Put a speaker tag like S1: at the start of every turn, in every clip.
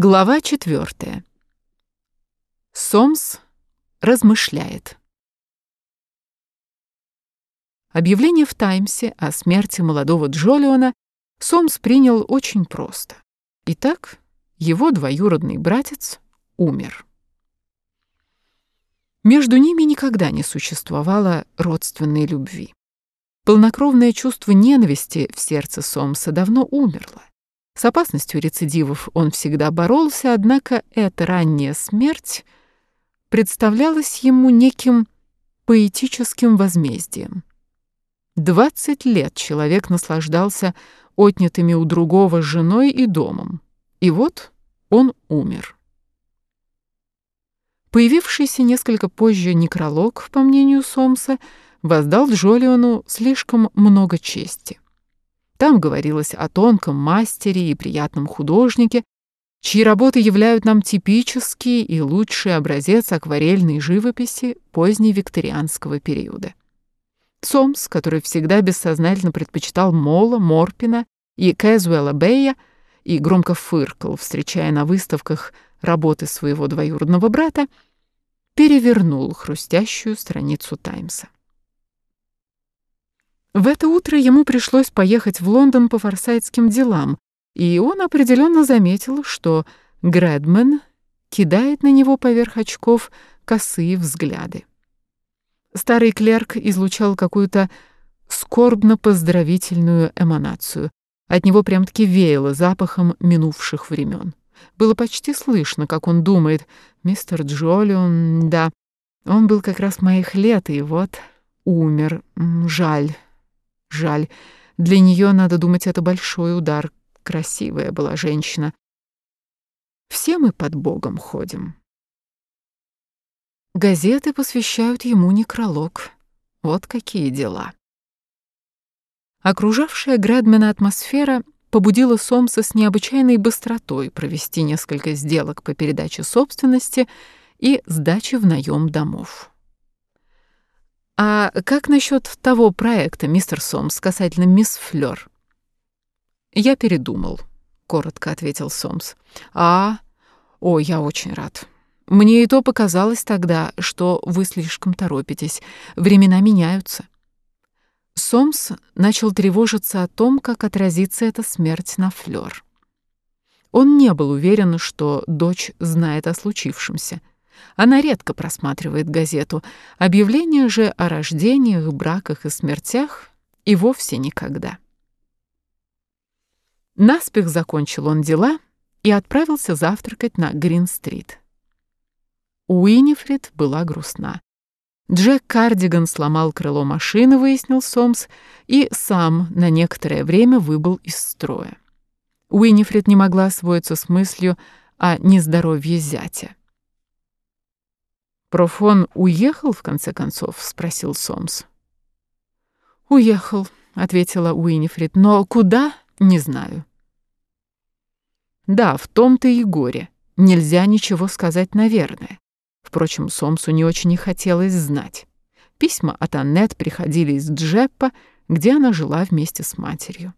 S1: Глава четвертая. Сомс размышляет. Объявление в «Таймсе» о смерти молодого Джолиона Сомс принял очень просто. Итак, его двоюродный братец умер. Между ними никогда не существовало родственной любви. Полнокровное чувство ненависти в сердце Сомса давно умерло. С опасностью рецидивов он всегда боролся, однако эта ранняя смерть представлялась ему неким поэтическим возмездием. Двадцать лет человек наслаждался отнятыми у другого женой и домом, и вот он умер. Появившийся несколько позже некролог, по мнению Сомса, воздал Джолиону слишком много чести. Там говорилось о тонком мастере и приятном художнике, чьи работы являют нам типический и лучший образец акварельной живописи поздневикторианского периода. Сомс, который всегда бессознательно предпочитал Мола, Морпина и Кэзуэла Бэя и громко фыркал, встречая на выставках работы своего двоюродного брата, перевернул хрустящую страницу Таймса. В это утро ему пришлось поехать в Лондон по форсайтским делам, и он определенно заметил, что Грэдмен кидает на него поверх очков косые взгляды. Старый клерк излучал какую-то скорбно-поздравительную эманацию. От него прям-таки веяло запахом минувших времен. Было почти слышно, как он думает, «Мистер Джолион, да, он был как раз моих лет, и вот умер. Жаль, Жаль, для нее, надо думать, это большой удар. Красивая была женщина. Все мы под Богом ходим. Газеты посвящают ему некролог. Вот какие дела. Окружавшая Грэдмена атмосфера побудила Сомса с необычайной быстротой провести несколько сделок по передаче собственности и сдаче в наем домов. «А как насчет того проекта, мистер Сомс, касательно мисс Флёр?» «Я передумал», — коротко ответил Сомс. «А, о, я очень рад. Мне и то показалось тогда, что вы слишком торопитесь. Времена меняются». Сомс начал тревожиться о том, как отразится эта смерть на Флёр. Он не был уверен, что дочь знает о случившемся — она редко просматривает газету. Объявления же о рождениях, браках и смертях и вовсе никогда. Наспех закончил он дела и отправился завтракать на Грин-стрит. Уинифрид была грустна. Джек Кардиган сломал крыло машины, выяснил Сомс, и сам на некоторое время выбыл из строя. Уинифрид не могла освоиться с мыслью о нездоровье зятя. «Профон уехал, в конце концов?» — спросил Сомс. «Уехал», — ответила Уинифрид, — «но куда — не знаю». Да, в том-то и горе. Нельзя ничего сказать наверное. Впрочем, Сомсу не очень и хотелось знать. Письма от Аннет приходили из Джеппа, где она жила вместе с матерью.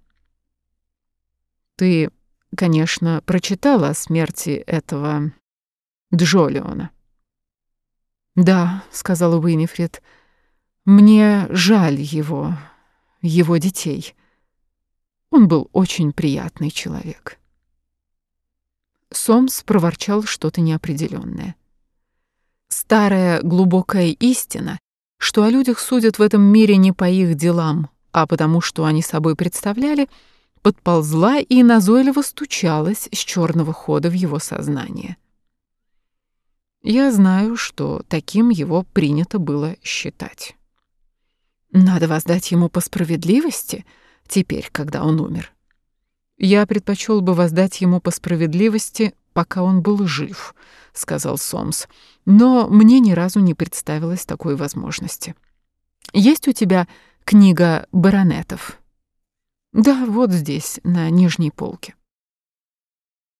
S1: «Ты, конечно, прочитала о смерти этого Джолиона?» «Да», — сказала Уинифред, — «мне жаль его, его детей. Он был очень приятный человек». Сомс проворчал что-то неопределенное. Старая глубокая истина, что о людях судят в этом мире не по их делам, а потому что они собой представляли, подползла и назойливо стучалась с черного хода в его сознание. Я знаю, что таким его принято было считать. Надо воздать ему по справедливости теперь, когда он умер. Я предпочел бы воздать ему по справедливости, пока он был жив, сказал Сомс. Но мне ни разу не представилось такой возможности. Есть у тебя книга баронетов? Да, вот здесь, на нижней полке.